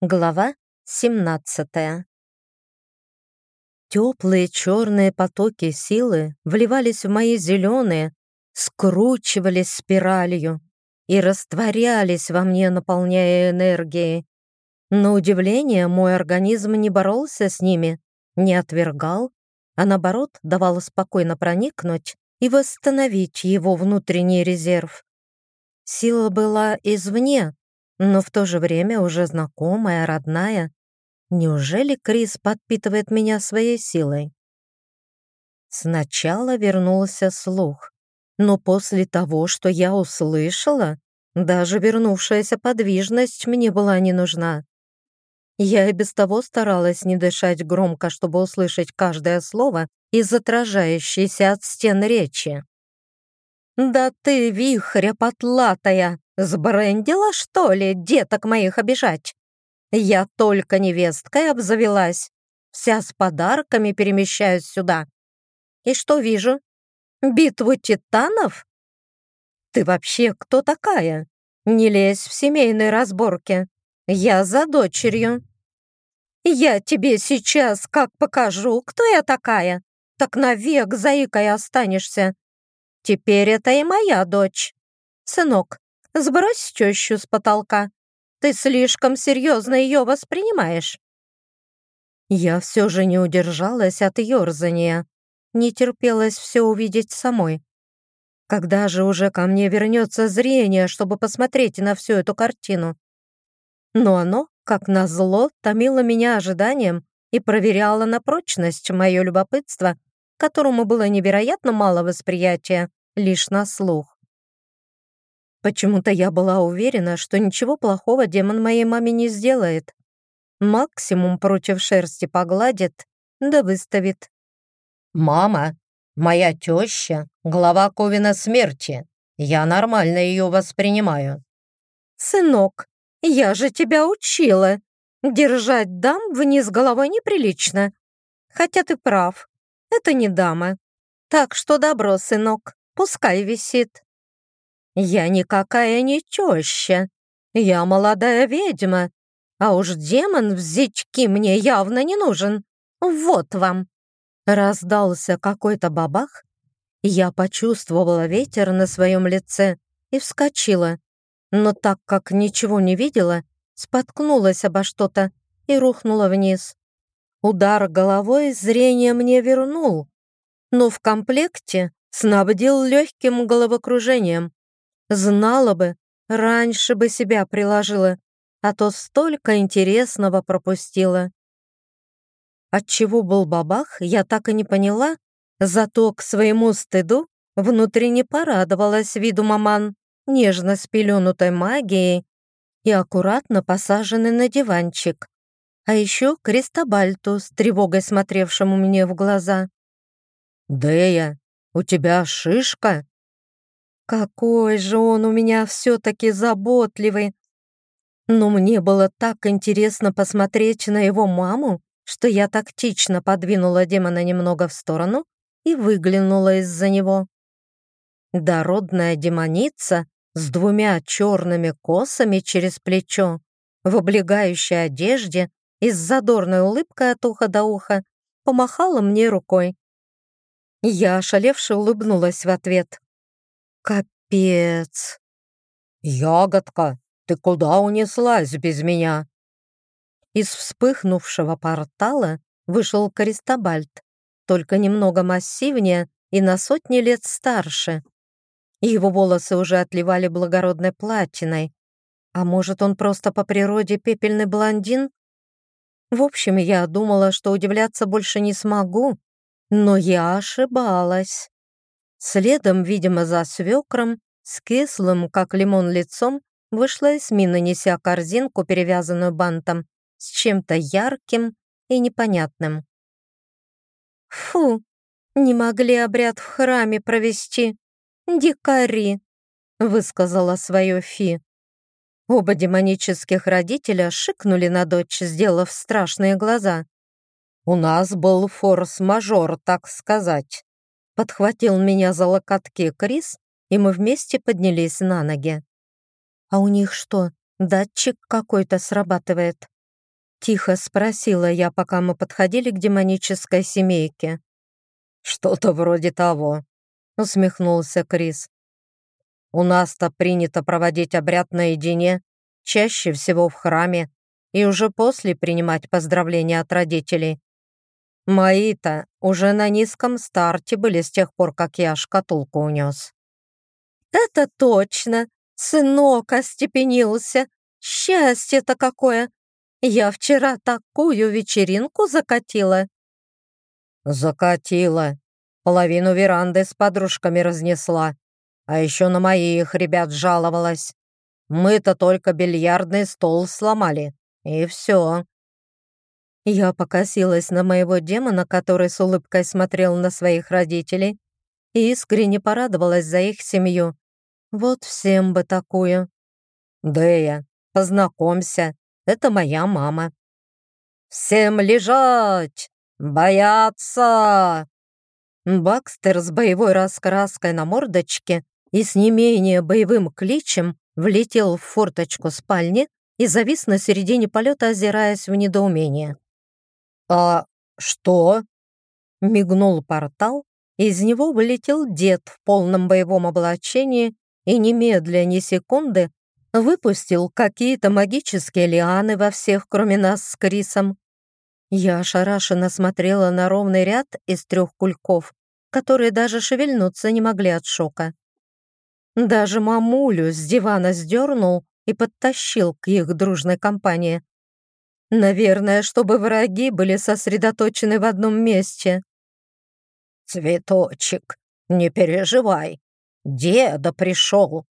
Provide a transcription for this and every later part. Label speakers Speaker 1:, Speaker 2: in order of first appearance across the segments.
Speaker 1: Глава 17 Теплые черные потоки силы вливались в мои зеленые, скручивались спиралью и растворялись во мне, наполняя энергией. На удивление, мой организм не боролся с ними, не отвергал, а наоборот давал спокойно проникнуть и восстановить его внутренний резерв. Сила была извне, но в то же время уже знакомая, родная. Неужели Крис подпитывает меня своей силой? Сначала вернулся слух, но после того, что я услышала, даже вернувшаяся подвижность мне была не нужна. Я и без того старалась не дышать громко, чтобы услышать каждое слово из отражающейся от стен речи. «Да ты, вихря потлатая, сбрендила, что ли, деток моих обижать? Я только невесткой обзавелась, вся с подарками перемещаюсь сюда. И что вижу? Битву титанов? Ты вообще кто такая? Не лезь в семейные разборки. Я за дочерью. Я тебе сейчас как покажу, кто я такая, так навек заикой останешься. Теперь это и моя дочь. Сынок, сбрось тещу с потолка. Ты слишком серьезно ее воспринимаешь. Я все же не удержалась от ерзания. Не терпелось все увидеть самой. Когда же уже ко мне вернется зрение, чтобы посмотреть на всю эту картину? Но оно, как назло, томило меня ожиданием и проверяло на прочность мое любопытство, которому было невероятно мало восприятия лишь на слух. Почему-то я была уверена, что ничего плохого демон моей маме не сделает. Максимум против шерсти погладит, да выставит.
Speaker 2: «Мама, моя теща — глава Ковина смерти. Я нормально ее воспринимаю».
Speaker 1: «Сынок, я же тебя учила. Держать дам вниз головой неприлично. Хотя ты прав, это не дама. Так что добро, сынок, пускай висит. Я никакая не теща. Я молодая ведьма. А уж демон в зички мне явно не нужен. Вот вам. Раздался какой-то бабах. Я почувствовала ветер на своем лице и вскочила. Но так как ничего не видела, споткнулась обо что-то и рухнула вниз. Удар головой зрение мне вернул, но в комплекте снабдил легким головокружением. Знала бы, раньше бы себя приложила, а то столько интересного пропустила. Отчего был бабах, я так и не поняла, зато к своему стыду внутренне порадовалась виду маман, нежно спеленутой магией и аккуратно посаженный на диванчик. А еще Кристобальту с тревогой смотревшему мне в глаза.
Speaker 2: «Дея, у тебя шишка?»
Speaker 1: Какой же он у меня все-таки заботливый. Но мне было так интересно посмотреть на его маму, что я тактично подвинула демона немного в сторону и выглянула из-за него. Дородная демоница с двумя черными косами через плечо, в облегающей одежде и с задорной улыбкой от уха до уха, помахала мне рукой. Я ошалевше улыбнулась в ответ. Капец.
Speaker 2: «Ягодка, ты куда унеслась без меня?»
Speaker 1: Из вспыхнувшего портала вышел Користобальд, только немного массивнее и на сотни лет старше. Его волосы уже отливали благородной платиной. А может, он просто по природе пепельный блондин? В общем, я думала, что удивляться больше не смогу, но я ошибалась. Следом, видимо, за свекром, с кислым, как лимон, лицом, вышла Эсмина, неся корзинку, перевязанную бантом, с чем-то ярким и непонятным. «Фу, не могли обряд в храме провести. Дикари!» — высказала свое Фи. Оба демонических родителя шикнули на дочь, сделав страшные глаза.
Speaker 2: «У нас был форс-мажор, так сказать»,
Speaker 1: Подхватил меня за локотки Крис, и мы вместе поднялись на ноги. А у них что, датчик какой-то срабатывает? Тихо спросила я, пока мы подходили к демонической семейке.
Speaker 2: «Что-то вроде того», — усмехнулся Крис. «У нас-то принято проводить обряд наедине, чаще всего в храме, и уже после принимать поздравления от родителей. Мои-то уже на низком старте были с тех пор, как я шкатулку унес».
Speaker 1: «Это точно! Сынок остепенился! Счастье-то какое! Я вчера такую вечеринку закатила!»
Speaker 2: «Закатила. Половину веранды с подружками разнесла. А еще на моих ребят жаловалась. Мы-то только бильярдный стол сломали. И все».
Speaker 1: Я покосилась на моего демона, который с улыбкой смотрел на своих родителей, и искренне порадовалась за их семью. Вот всем бы такую.
Speaker 2: «Дэя, познакомься, это моя мама». «Всем лежать! Бояться!»
Speaker 1: Бакстер с боевой раскраской на мордочке и с не менее боевым кличем влетел в форточку спальни и завис на середине полета, озираясь в недоумении.
Speaker 2: «А что?»
Speaker 1: Мигнул портал, из него вылетел дед в полном боевом облачении и немедля ни секунды выпустил какие-то магические лианы во всех, кроме нас с Крисом. Я ошарашенно смотрела на ровный ряд из трех кульков, которые даже шевельнуться не могли от шока. Даже мамулю с дивана сдернул и подтащил к их дружной компании. Наверное, чтобы враги были сосредоточены в одном месте.
Speaker 2: «Цветочек, не переживай, деда пришел!»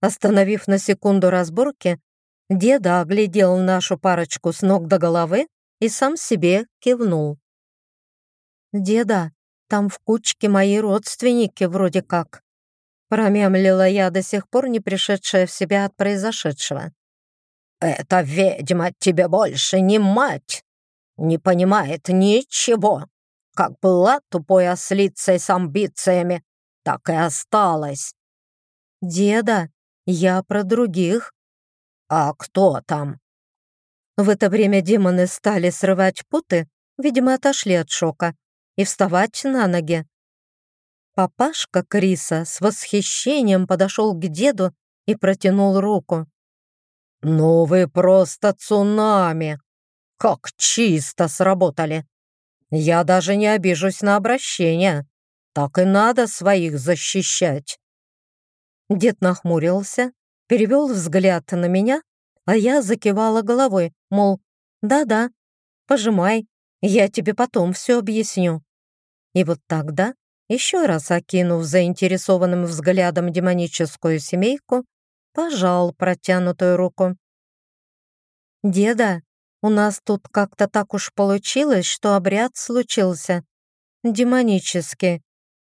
Speaker 1: Остановив на секунду разборки, деда оглядел нашу парочку с ног до головы и сам себе кивнул. «Деда, там в кучке мои родственники вроде как», промямлила я до сих пор не пришедшая в себя от произошедшего.
Speaker 2: «Эта ведьма тебе больше не мать, не понимает ничего. Как была тупой ослицей с амбициями, так и осталась».
Speaker 1: «Деда, я про других».
Speaker 2: «А кто там?»
Speaker 1: В это время демоны стали срывать путы, видимо, отошли от шока, и вставать на ноги. Папашка Криса с восхищением подошел к деду и протянул руку.
Speaker 2: «Ну вы просто цунами! Как чисто сработали! Я даже не обижусь на обращение. Так и надо своих защищать!»
Speaker 1: Дед нахмурился, перевел взгляд на меня а я закивала головой, мол, да-да, пожимай, я тебе потом все объясню. И вот тогда, еще раз окинув заинтересованным взглядом демоническую семейку, пожал протянутую руку. «Деда, у нас тут как-то так уж получилось, что обряд случился. Демонический,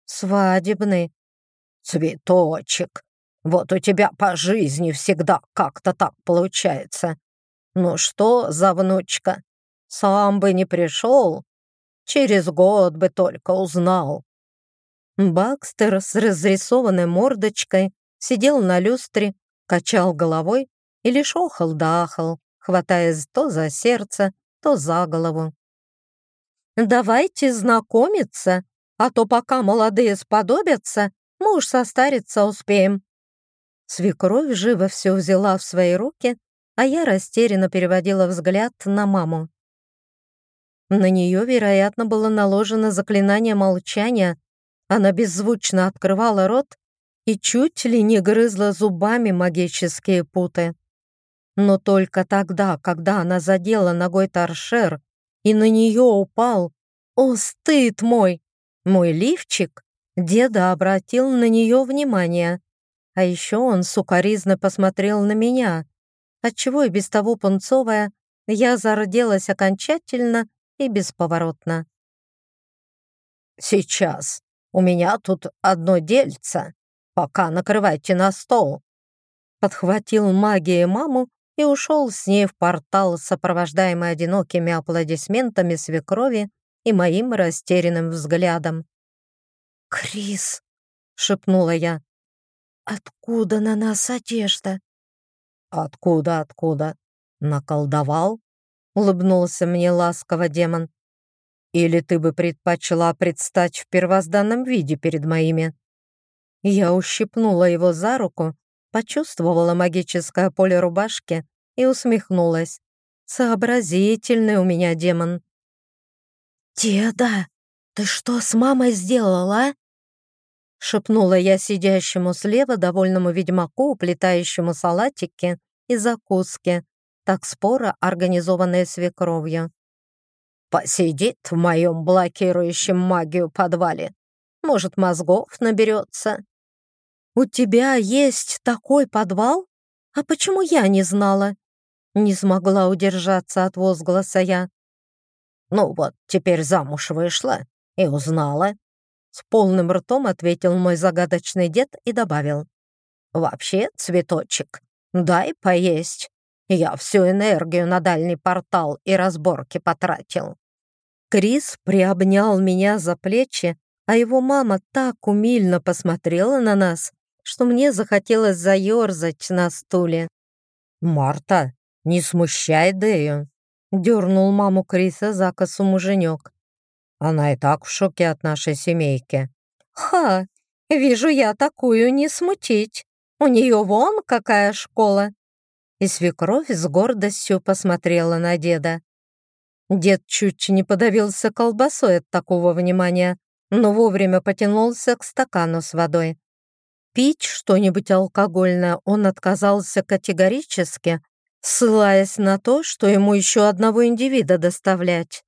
Speaker 1: свадебный».
Speaker 2: «Цветочек, вот у тебя по жизни всегда как-то так получается. Ну что за внучка? Сам бы не пришел. Через год бы только узнал.
Speaker 1: Бакстер с разрисованной мордочкой сидел на люстре, качал головой и лишь охал да ахал, хватаясь то за сердце, то за голову. «Давайте знакомиться, а то пока молодые сподобятся, мы уж состариться успеем», Свекровь живо все взяла в свои руки, а я растерянно переводила взгляд на маму. На нее, вероятно, было наложено заклинание молчания. Она беззвучно открывала рот и чуть ли не грызла зубами магические путы. Но только тогда, когда она задела ногой торшер, и на нее упал, о, стыд мой, мой лифчик, деда обратил на нее внимание. А еще он сукоризно посмотрел на меня, отчего и без того пунцовая я зарделась окончательно и бесповоротно.
Speaker 2: «Сейчас. У меня тут одно дельце. Пока накрывайте на стол».
Speaker 1: Подхватил магией маму и ушел с ней в портал, сопровождаемый одинокими аплодисментами свекрови и моим растерянным взглядом. «Крис!» — шепнула я. «Откуда на нас одежда?»
Speaker 2: «Откуда, откуда? Наколдовал?»
Speaker 1: улыбнулся мне ласково демон. «Или ты бы предпочла предстать в первозданном виде перед моими?» Я ущипнула его за руку, почувствовала магическое поле рубашки и усмехнулась. Сообразительный у меня демон.
Speaker 2: «Деда, ты что с мамой сделала?» Шепнула я сидящему слева довольному ведьмаку, уплетающему салатики и закуски, так споро организованные свекровью. «Посидит в моем блокирующем магию подвале. Может, мозгов наберется». «У тебя есть такой подвал? А почему я не знала?» Не смогла удержаться от возгласа я. «Ну вот, теперь замуж вышла и узнала». С полным ртом ответил мой загадочный дед и добавил. «Вообще, цветочек, дай поесть. Я всю энергию на дальний портал и разборки потратил».
Speaker 1: Крис приобнял меня за плечи, а его мама так умильно посмотрела на нас, что мне захотелось заерзать на стуле.
Speaker 2: «Марта, не смущай Дэю», — дернул маму Криса за косу муженек. «Она и так в шоке от нашей семейки».
Speaker 1: «Ха, вижу я такую не смутить. У нее вон какая школа!» И свекровь с гордостью посмотрела на деда. Дед чуть не подавился колбасой от такого внимания, но вовремя потянулся к стакану с водой. Пить что-нибудь алкогольное он отказался категорически, ссылаясь на то, что ему еще одного индивида доставлять.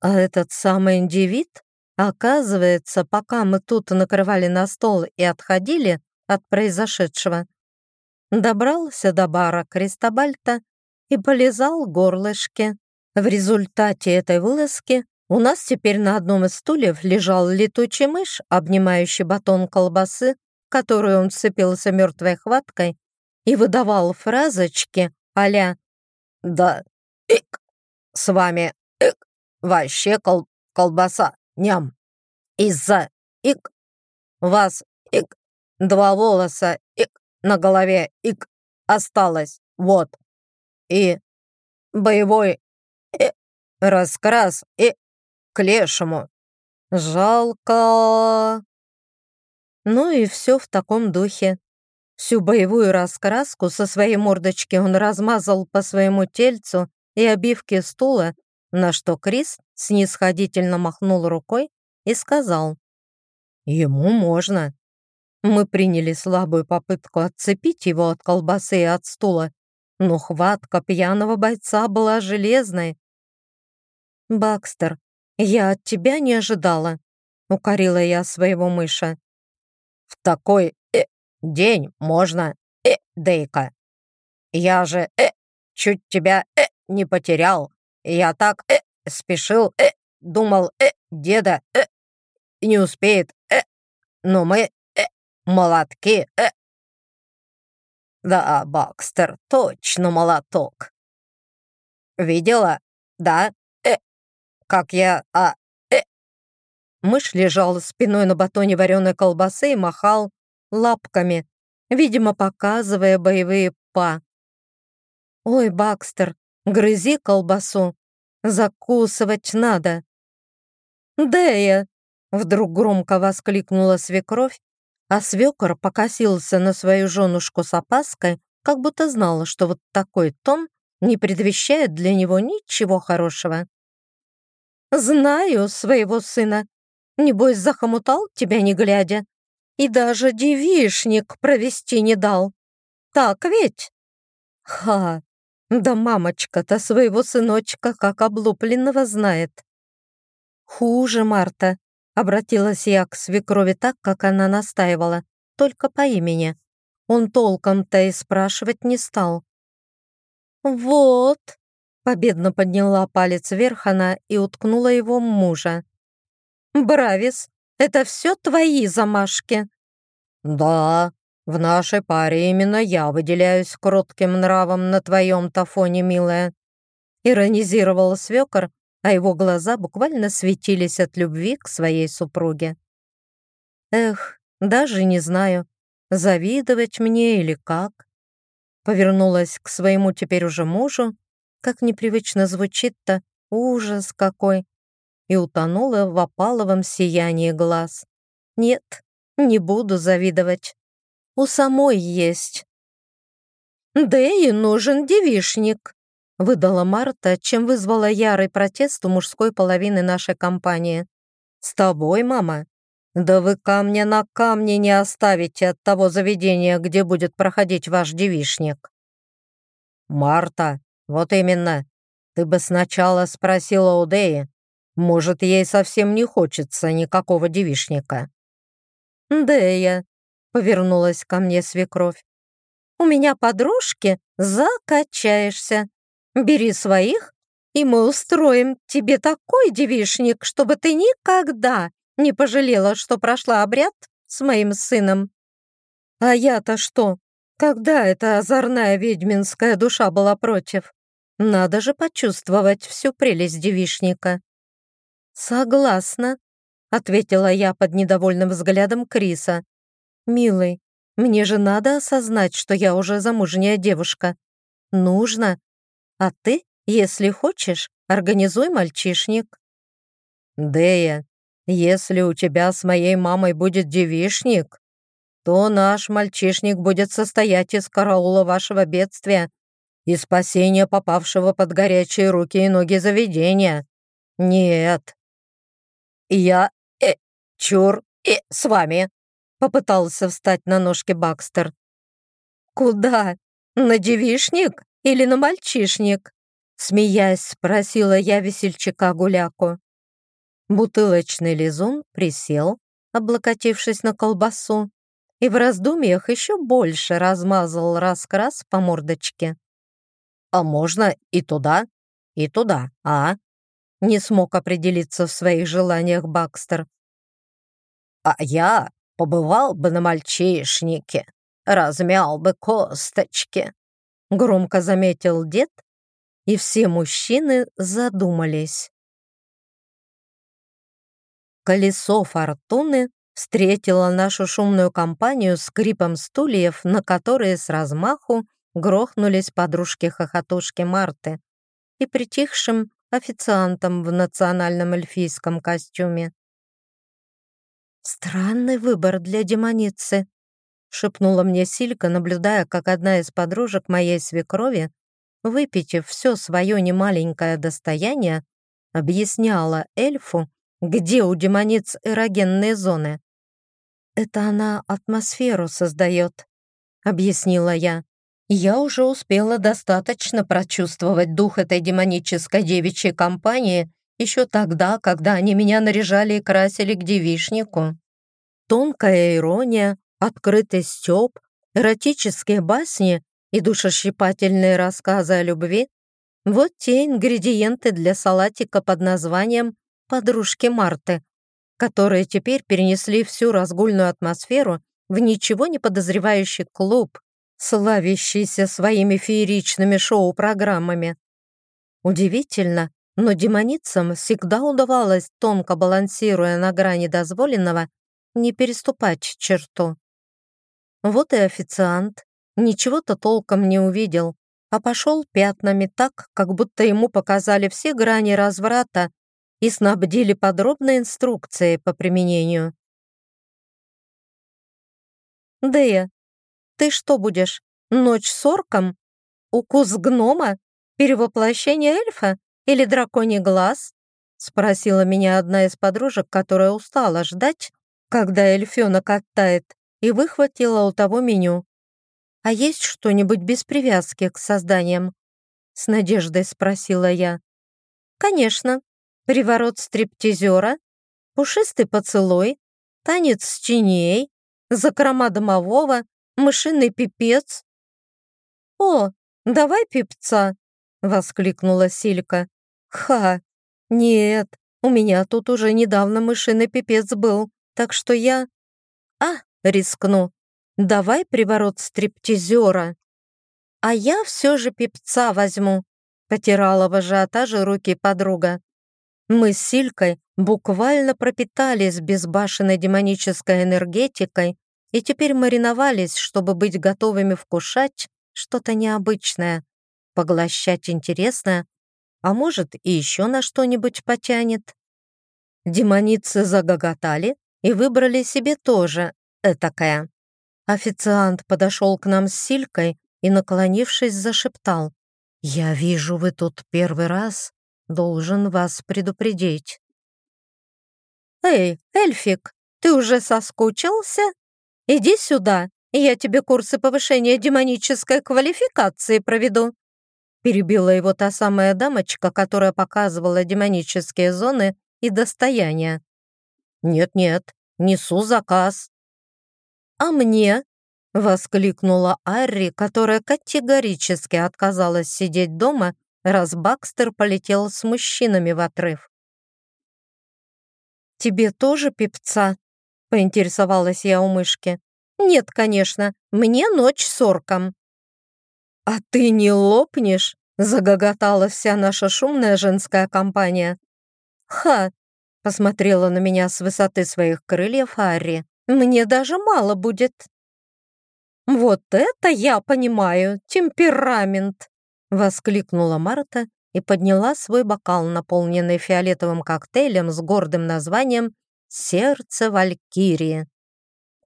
Speaker 1: А этот самый индивид, оказывается, пока мы тут накрывали на стол и отходили от произошедшего, добрался до бара Кристобальта и полезал горлышки. В результате этой вылазки у нас теперь на одном из стульев лежал летучий мышь, обнимающий батон колбасы, которую он сцепился мертвой хваткой и выдавал фразочки а
Speaker 2: «Да, ик, с вами, ик, вообще кол колбаса, ням, из-за, ик, вас, ик, два волоса, ик, на голове, ик, осталось, вот, и боевой, и раскрас, и к лешему. Жалко.
Speaker 1: Ну и все в таком духе. Всю боевую раскраску со своей мордочки он размазал по своему тельцу и обивке стула, на что Крис снисходительно махнул рукой и сказал, «Ему можно». Мы приняли слабую попытку отцепить его от колбасы и от стула, но хватка пьяного бойца была железной. «Бакстер, я от тебя не ожидала», — укорила я своего мыша.
Speaker 2: «В такой день можно, э, Дейка. Я же, э, чуть тебя, э, не потерял. Я так, э, спешил, э, думал, э, деда, э, не успеет, э, но мы, э, молотки, э. Да, Бакстер, точно молоток. Видела? Да, э, как я, а, э.
Speaker 1: Мышь лежал спиной на батоне вареной колбасы и махал, лапками, видимо, показывая боевые па. «Ой, Бакстер, грызи колбасу, закусывать надо!» «Дея!» — вдруг громко воскликнула свекровь, а свекор покосился на свою женушку с опаской, как будто знала, что вот такой тон не предвещает для него ничего хорошего. «Знаю своего сына. Небось, захомутал тебя не глядя и даже девишник провести не дал. Так ведь? Ха, да мамочка-то своего сыночка как облупленного знает. Хуже, Марта, обратилась я к свекрови так, как она настаивала, только по имени. Он толком-то и спрашивать не стал. «Вот», — победно подняла палец вверх она и уткнула его мужа. «Бравис, это все твои замашки?»
Speaker 2: «Да, в нашей паре именно я выделяюсь кротким нравом на твоем-то фоне, милая»,
Speaker 1: иронизировал свекор, а его глаза буквально светились от любви к своей супруге. «Эх, даже не знаю, завидовать мне или как?» Повернулась к своему теперь уже мужу Как непривычно звучит-то, ужас какой. И утонула в опаловом сиянии глаз. Нет, не буду завидовать. У самой есть. Да нужен девишник, выдала Марта, чем вызвала ярый протест у мужской половины нашей компании. «С тобой, мама? Да вы камня на камне не оставите от того заведения, где будет проходить ваш девишник». «Марта, вот именно. Ты бы сначала спросила у Деи. Может, ей совсем не хочется никакого девишника».
Speaker 2: «Дея», — повернулась ко мне свекровь, «у меня подружки, закачаешься. Бери своих и мы устроим тебе такой девишник, чтобы ты никогда не пожалела, что прошла обряд с моим сыном. А я-то что? Когда эта озорная ведьминская душа была против? Надо же почувствовать всю прелесть девишника. Согласна, ответила я под недовольным взглядом Криса. Милый, мне же надо осознать, что я уже замужняя девушка. Нужно. А ты если хочешь, организуй мальчишник».
Speaker 1: «Дея, если у тебя с моей мамой будет девишник, то наш мальчишник будет состоять из караула вашего бедствия и спасения попавшего под горячие руки и ноги заведения. Нет». «Я... э... чур... э... с вами», — попытался встать на ножки Бакстер.
Speaker 2: «Куда? На девишник или на мальчишник?» Смеясь, спросила я весельчака Гуляку. Бутылочный лизун присел, облокотившись на колбасу, и в раздумьях еще больше размазал раскрас по мордочке.
Speaker 1: «А можно и туда, и туда, а?» Не смог определиться в своих желаниях Бакстер. «А я побывал бы на мальчишнике, размял бы косточки», громко заметил дед и все мужчины задумались. Колесо фортуны встретило нашу шумную компанию скрипом стульев, на которые с размаху грохнулись подружки-хохотушки Марты и притихшим официантом в национальном эльфийском костюме. «Странный выбор для демоницы», — шепнула мне Силька, наблюдая, как одна из подружек моей свекрови выпитив все свое немаленькое достояние, объясняла эльфу, где у демониц эрогенные зоны. «Это она атмосферу создает», — объяснила я. «Я уже успела достаточно прочувствовать дух этой демонической девичьей компании еще тогда, когда они меня наряжали и красили к девишнику. Тонкая ирония, открытый стёб, эротические басни и душещипательные рассказы о любви — вот те ингредиенты для салатика под названием «Подружки Марты», которые теперь перенесли всю разгульную атмосферу в ничего не подозревающий клуб, славящийся своими фееричными шоу-программами. Удивительно, но демоницам всегда удавалось, тонко балансируя на грани дозволенного, не переступать черту. Вот и официант, ничего-то толком не увидел, а пошел пятнами так, как будто ему показали все грани разврата и снабдили подробной инструкцией по применению. «Дея, ты что будешь, ночь с орком? Укус гнома? Перевоплощение эльфа? Или драконий глаз?» спросила меня одна из подружек, которая устала ждать, когда эльфёнок оттает, и выхватила у того меню. «А есть что-нибудь без привязки к созданиям?» С надеждой спросила я. «Конечно. Приворот стриптизера, пушистый поцелуй, танец с чиней, закрома домового, мышиный пипец». «О, давай пипца!» — воскликнула Силька. «Ха! Нет, у меня тут уже недавно мышиный пипец был, так что я...» «А, рискну. Давай приворот стриптизера. А я все же пипца возьму, потирала в ажиотаже руки подруга. Мы с Силькой буквально пропитались безбашенной демонической энергетикой и теперь мариновались, чтобы быть готовыми вкушать что-то необычное, поглощать интересное, а может и еще на что-нибудь потянет. Демоницы загоготали и выбрали себе тоже этакое. Официант подошел к нам с Силькой и, наклонившись, зашептал. «Я вижу, вы тут первый раз. Должен вас предупредить». «Эй, эльфик, ты уже соскучился? Иди сюда, я тебе курсы повышения демонической квалификации проведу». Перебила его та самая дамочка, которая показывала демонические зоны и достояния. «Нет-нет, несу заказ». «А мне?» — воскликнула Арри, которая категорически отказалась сидеть дома, раз Бакстер полетел с мужчинами в отрыв. «Тебе тоже певца?» — поинтересовалась я у мышки. «Нет, конечно, мне ночь с орком». «А ты не лопнешь?» — загоготала вся наша шумная женская компания. «Ха!» — посмотрела на меня с высоты своих крыльев Арри. «Мне даже мало будет». «Вот это я понимаю! Темперамент!» — воскликнула Марта и подняла свой бокал, наполненный фиолетовым коктейлем с гордым названием «Сердце Валькирии».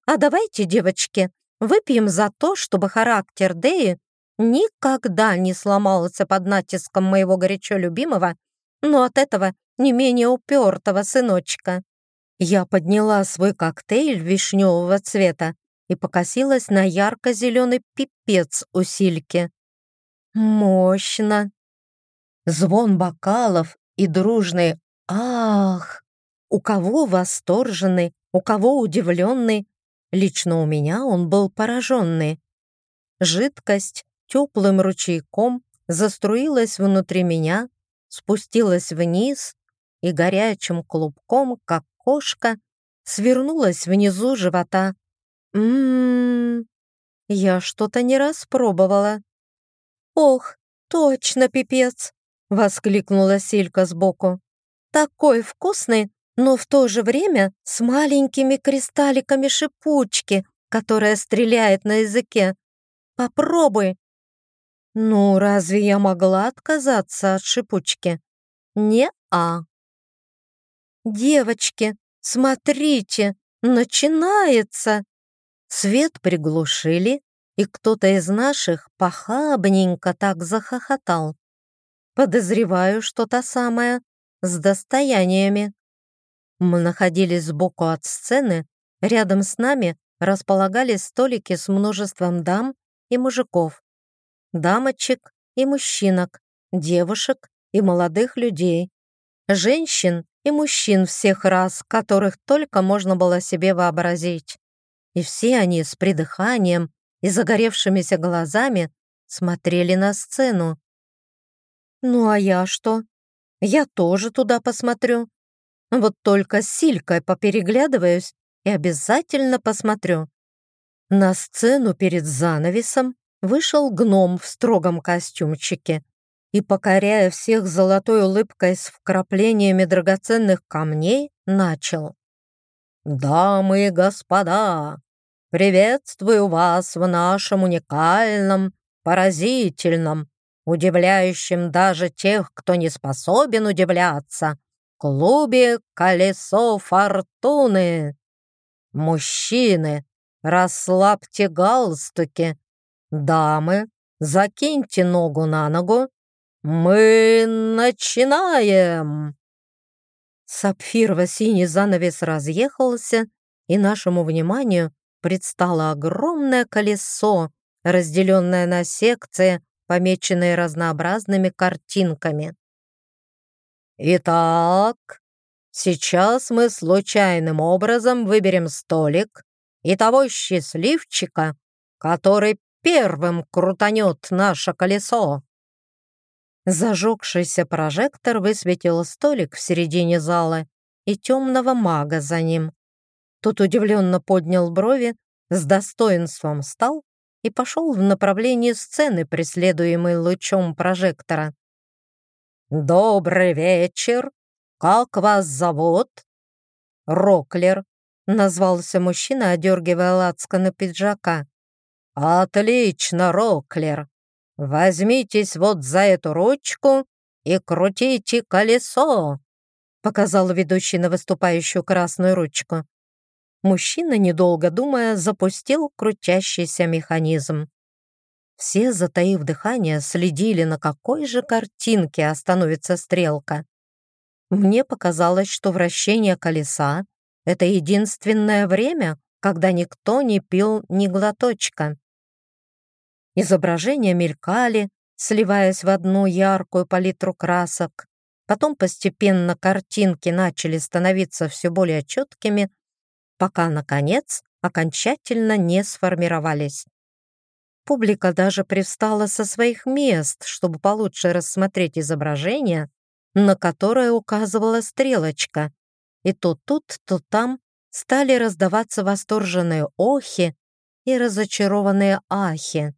Speaker 1: «А давайте, девочки, выпьем за то, чтобы характер Деи никогда не сломался под натиском моего горячо любимого, но от этого не менее упертого сыночка». Я подняла свой коктейль вишневого цвета и покосилась на ярко-зеленый пипец у Сильки. «Мощно!» звон бокалов и дружный «Ах!» У кого восторженный, у кого удивленный. Лично у меня он был пораженный. Жидкость теплым ручейком заструилась внутри меня, спустилась вниз и горячим клубком, как кошка, свернулась внизу живота. Ммм, я что-то не распробовала. Ох, точно пипец! Воскликнула Силька сбоку. «Такой вкусный, но в то же время с маленькими кристалликами шипучки, которая стреляет на языке. Попробуй!» «Ну, разве я могла отказаться от шипучки?» «Не-а». «Девочки, смотрите, начинается!» Свет приглушили, и кто-то из наших похабненько так захохотал. Подозреваю, что та самая, с достояниями. Мы находились сбоку от сцены, рядом с нами располагались столики с множеством дам и мужиков, дамочек и мужчинок, девушек и молодых людей, женщин и мужчин всех рас, которых только можно было себе вообразить. И все они с придыханием и загоревшимися глазами смотрели на сцену. Ну а я что? Я тоже туда посмотрю. Вот только с Силькой попереглядываюсь и обязательно посмотрю. На сцену перед занавесом вышел гном в строгом костюмчике и, покоряя всех золотой улыбкой с вкраплениями драгоценных камней, начал. «Дамы и господа, приветствую вас в нашем уникальном, поразительном, удивляющим даже тех, кто не способен удивляться, клубе «Колесо фортуны». Мужчины, расслабьте галстуки. Дамы, закиньте ногу на ногу. Мы начинаем. Сапфирово-синий занавес разъехался, и нашему вниманию предстало огромное колесо, разделенное на секции, помеченные разнообразными картинками. «Итак, сейчас мы случайным образом выберем столик и того счастливчика, который первым крутанет наше колесо». Зажегшийся прожектор высветил столик в середине зала и темного мага за ним. Тот удивленно поднял брови, с достоинством встал и пошел в направлении сцены, преследуемой лучом прожектора. «Добрый вечер! Как вас зовут?» «Роклер», — назвался мужчина, одергивая лацканы пиджака. «Отлично, Роклер!
Speaker 2: возьмитесь вот за эту ручку и крутите колесо», показал ведущий на выступающую красную ручку. Мужчина, недолго думая, запустил крутящийся механизм. Все, затаив дыхание, следили, на какой же картинке остановится стрелка. Мне показалось, что вращение колеса — это единственное время, когда никто не пил ни глоточка. Изображения мелькали, сливаясь в одну яркую палитру красок. Потом постепенно картинки начали становиться все более четкими, пока, наконец, окончательно не сформировались. Публика даже привстала со своих мест, чтобы получше рассмотреть изображение, на которое указывала стрелочка. И то тут, то там стали раздаваться восторженные охи и разочарованные ахи.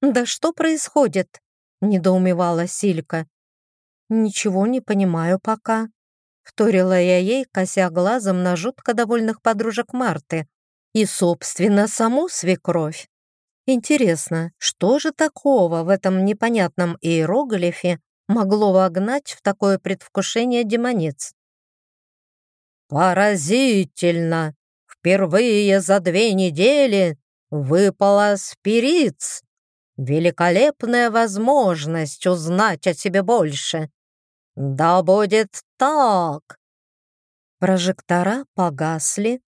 Speaker 2: «Да что происходит?» — недоумевала Силька. «Ничего не понимаю пока», — вторила я ей, кося глазом на жутко довольных подружек Марты и, собственно, саму свекровь. Интересно, что же такого в этом непонятном иероглифе могло вогнать в такое предвкушение демонец? «Поразительно! Впервые за две недели выпала спириц! Великолепная возможность узнать о себе больше! Да будет так!» Прожектора погасли,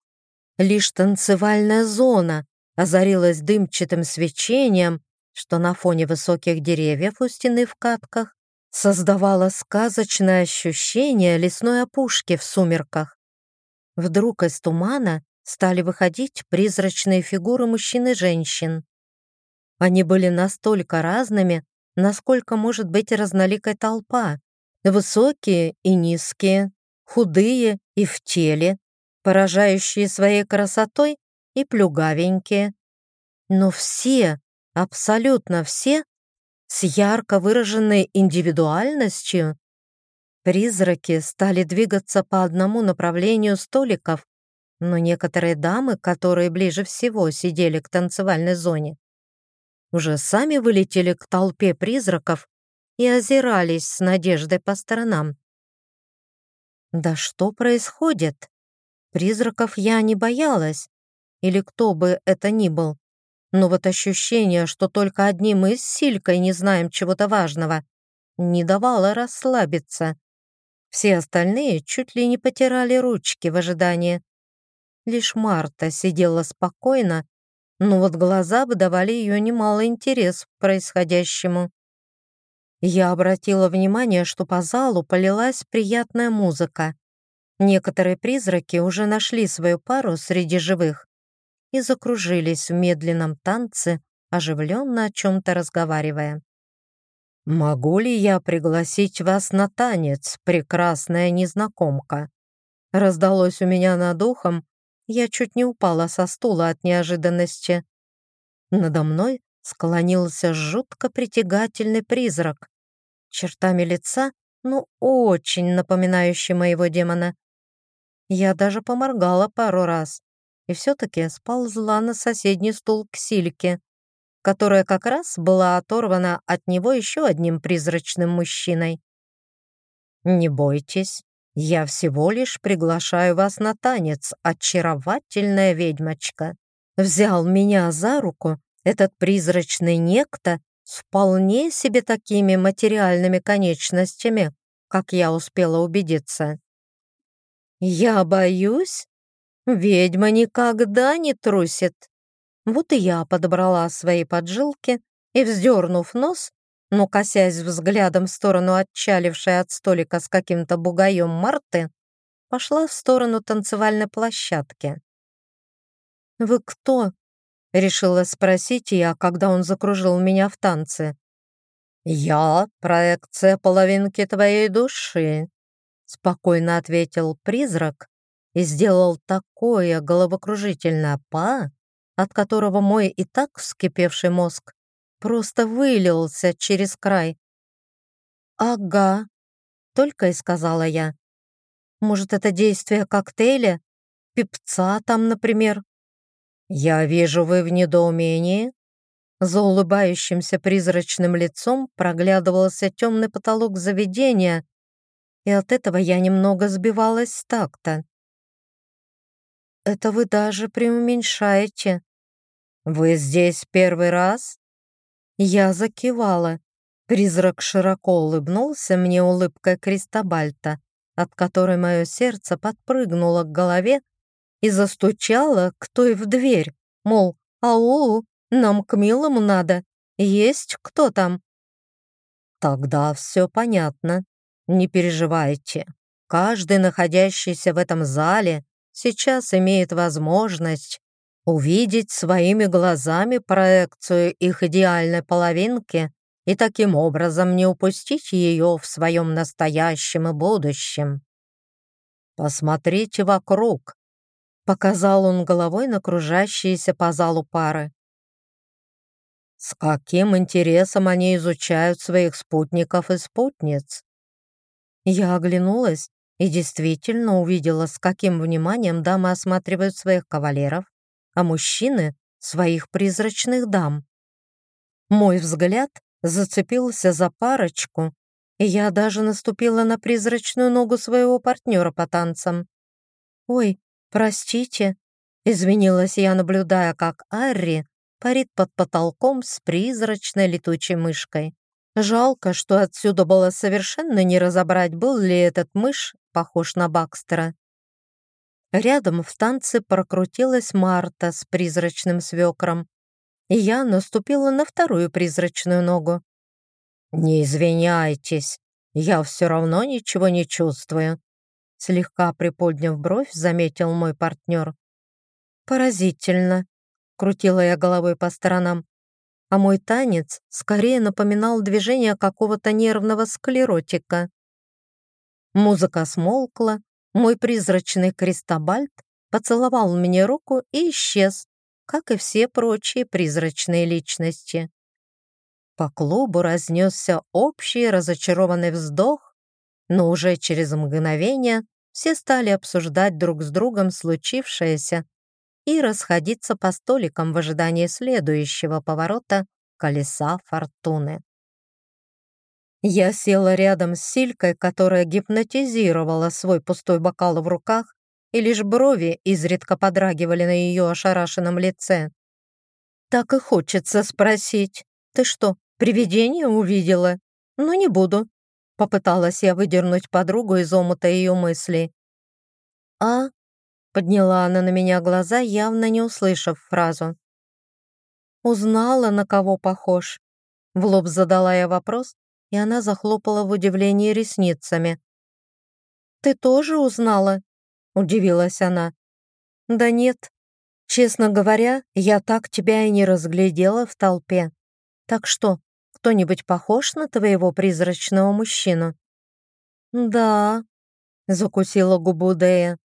Speaker 2: лишь танцевальная зона озарилась дымчатым свечением, что на фоне высоких деревьев у стены в катках создавало сказочное ощущение лесной опушки в сумерках. Вдруг из тумана стали выходить призрачные фигуры мужчин и женщин. Они были настолько разными, насколько может быть разноликая толпа. Высокие и низкие, худые и в теле, поражающие своей красотой и плюгавенькие. Но все, абсолютно все, с ярко выраженной индивидуальностью. Призраки стали двигаться по одному направлению столиков, но некоторые дамы, которые ближе всего сидели к танцевальной зоне, уже сами вылетели к толпе призраков и озирались с надеждой по сторонам. Да что происходит? Призраков я не боялась, или кто бы это ни был. Но вот ощущение, что только одним мы с Силькой не знаем чего-то важного, не давало расслабиться. Все остальные чуть ли не потирали ручки в ожидании. Лишь Марта сидела спокойно, но вот глаза выдавали ее немало интерес к происходящему. Я обратила внимание, что по залу полилась приятная музыка. Некоторые призраки уже нашли свою пару среди живых и закружились в медленном танце, оживленно о чем-то разговаривая. «Могу ли я пригласить вас на танец, прекрасная незнакомка?» Раздалось у меня над ухом, я чуть не упала со стула от неожиданности. Надо мной склонился жутко притягательный призрак, чертами лица, ну, очень напоминающий моего демона. Я даже поморгала пару раз и все-таки сползла на соседний стул к Сильке, которая как раз была оторвана от него еще одним призрачным мужчиной. «Не бойтесь, я всего лишь приглашаю вас на танец, очаровательная ведьмочка». Взял меня за руку этот призрачный некто с вполне себе такими материальными конечностями, как я успела убедиться. «Я боюсь?» Ведьма никогда не трусит. Вот и я подобрала свои поджилки и, вздернув нос, но косясь взглядом в сторону отчалившей от столика с каким-то бугаем Марты, пошла в сторону танцевальной площадки. «Вы кто?» — решила спросить я, когда он закружил меня в танце. «Я — проекция половинки твоей души», — спокойно ответил призрак, и сделал такое головокружительное па, от которого мой и так вскипевший мозг просто вылился через край. «Ага», — только и сказала я. «Может, это действие коктейля? Пипца там, например?» «Я вижу, вы в недоумении»,
Speaker 1: За улыбающимся призрачным лицом проглядывался темный потолок заведения, и от этого я немного сбивалась с такта. «Это вы даже преуменьшаете. Вы здесь первый раз?» Я закивала. Призрак широко улыбнулся мне улыбкой Кристобальта, от которой мое сердце подпрыгнуло к голове и застучало к той в дверь, мол, «Ау, нам к милому надо. Есть кто там?» «Тогда все понятно. Не переживайте. Каждый, находящийся в этом зале, сейчас имеет возможность увидеть своими глазами проекцию их идеальной половинки и таким образом не упустить ее в своем настоящем и будущем. «Посмотрите вокруг», — показал он головой на кружащиеся по залу пары. С каким интересом они изучают своих спутников и спутниц? Я оглянулась и действительно увидела, с каким вниманием дамы осматривают своих кавалеров, а мужчины — своих призрачных дам. Мой взгляд зацепился за парочку, и я даже наступила на призрачную ногу своего партнера по танцам. «Ой, простите», — извинилась я, наблюдая, как Арри парит под потолком с призрачной летучей мышкой. Жалко, что отсюда было совершенно не разобрать, был ли этот мышь похож на Бакстера. Рядом в танце прокрутилась Марта с призрачным свекром, и я наступила на вторую призрачную ногу. «Не извиняйтесь, я все равно ничего не чувствую», слегка приподняв бровь, заметил мой партнер. «Поразительно», — крутила я головой по сторонам, а мой танец скорее напоминал движение какого-то нервного склеротика. Музыка смолкла, мой призрачный крестобальт поцеловал мне руку и исчез, как и все прочие призрачные личности. По клубу разнесся общий разочарованный вздох, но уже через мгновение все стали обсуждать друг с другом случившееся и расходиться по столикам в ожидании следующего поворота колеса фортуны. Я села рядом с Силькой, которая гипнотизировала свой пустой бокал в руках и лишь брови изредка подрагивали на ее ошарашенном лице. Так и хочется спросить, ты что, привидение увидела? Ну, не буду. Попыталась я выдернуть подругу из омута ее мыслей. «А?» — подняла она на меня глаза, явно не услышав фразу. «Узнала, на кого похож?» В лоб задала я вопрос, и она захлопала в удивлении ресницами. «Ты тоже узнала?» удивилась она. Да нет. Честно говоря, я так тебя и не разглядела в толпе. Так что, кто-нибудь похож на твоего призрачного мужчину? Да, закусила губу Дея.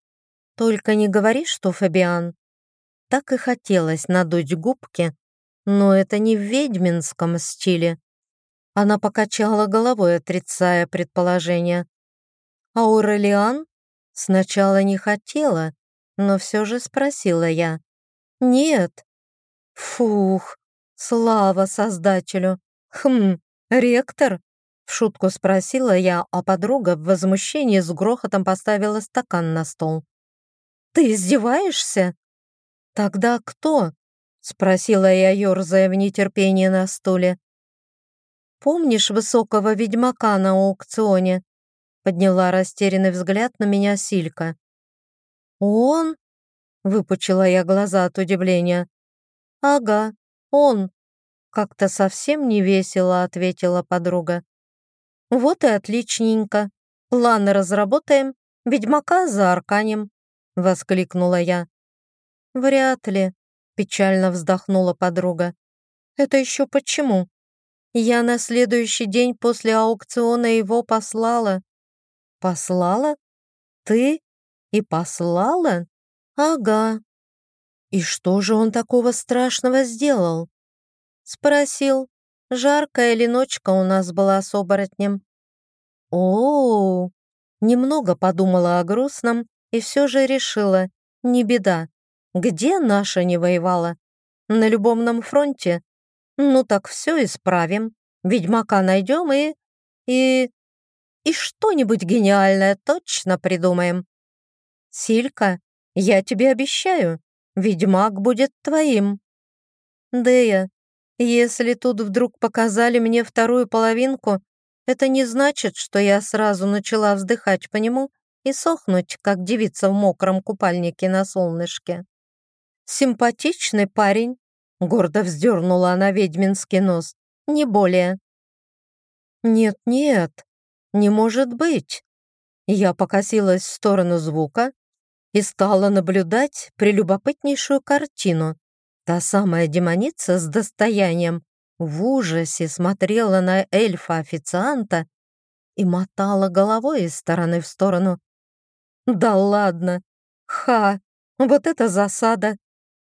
Speaker 1: Только не говори, что Фабиан. Так и хотелось надуть губки, но это не в ведьминском стиле. Она покачала головой, отрицая предположение. Аурелиан Сначала не хотела, но все же спросила я. «Нет». «Фух, слава Создателю! Хм, ректор?» В шутку спросила я, а подруга в возмущении с грохотом поставила стакан на стол. «Ты издеваешься?» «Тогда кто?» — спросила я, ерзая в нетерпении на стуле. «Помнишь высокого ведьмака на аукционе? Подняла растерянный взгляд на меня Силька. «Он?» — выпучила я глаза от удивления. «Ага, он!» — как-то совсем не весело ответила подруга. «Вот и отличненько. Планы разработаем, ведьмака за арканем!» — воскликнула я. «Вряд ли», — печально вздохнула подруга. «Это еще почему? Я на следующий день после аукциона его послала. Послала? Ты? И послала? Ага. И что же он такого страшного сделал? Спросил, жаркая ли ночка у нас была с оборотнем. О, -о, -о. немного подумала о грустном и все же решила, не беда. Где наша не воевала? На любовном фронте? Ну так все исправим. Ведьмака найдем и... и... и что-нибудь гениальное точно придумаем. Силька, я тебе обещаю, ведьмак будет твоим. Дея, если тут вдруг показали мне вторую половинку, это не значит, что я сразу начала вздыхать по нему и сохнуть, как девица в мокром купальнике на солнышке. Симпатичный парень, гордо вздернула она ведьминский нос, не более. Нет-нет, не может быть. Я покосилась в сторону звука и стала наблюдать прелюбопытнейшую картину. Та самая демоница с достоянием в ужасе смотрела на эльфа-официанта и мотала головой из стороны в сторону. «Да ладно! Ха! Вот это засада!»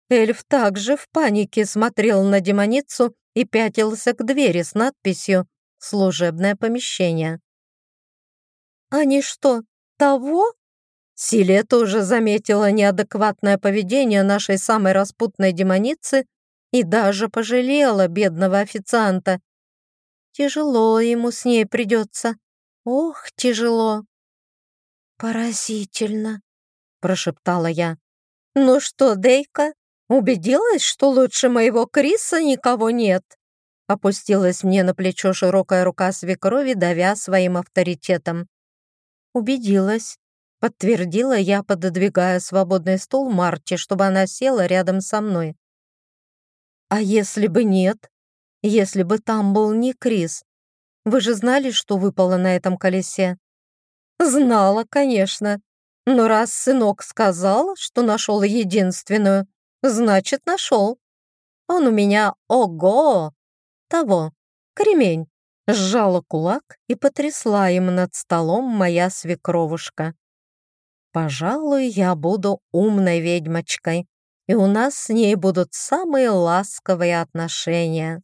Speaker 1: Эльф также в панике смотрел на демоницу и пятился к двери с надписью «Служебное помещение». «Они что, того?» Силия тоже заметила неадекватное поведение нашей самой распутной демоницы и даже пожалела бедного официанта. Тяжело ему с ней придется. Ох, тяжело. «Поразительно», — прошептала я. «Ну что, Дейка, убедилась, что лучше моего Криса никого нет?» Опустилась мне на плечо широкая рука свекрови, давя своим авторитетом. «Убедилась», подтвердила я, пододвигая свободный стул Марте, чтобы она села рядом со мной. А если бы нет? Если бы там был не Крис? Вы же знали, что выпало на этом колесе? Знала, конечно. Но раз сынок сказал, что нашел единственную, значит, нашел. Он у меня ого! Того, кремень. Сжала кулак и потрясла им над столом моя свекровушка. Пожалуй, я буду умной ведьмочкой, и у нас с ней будут самые ласковые отношения.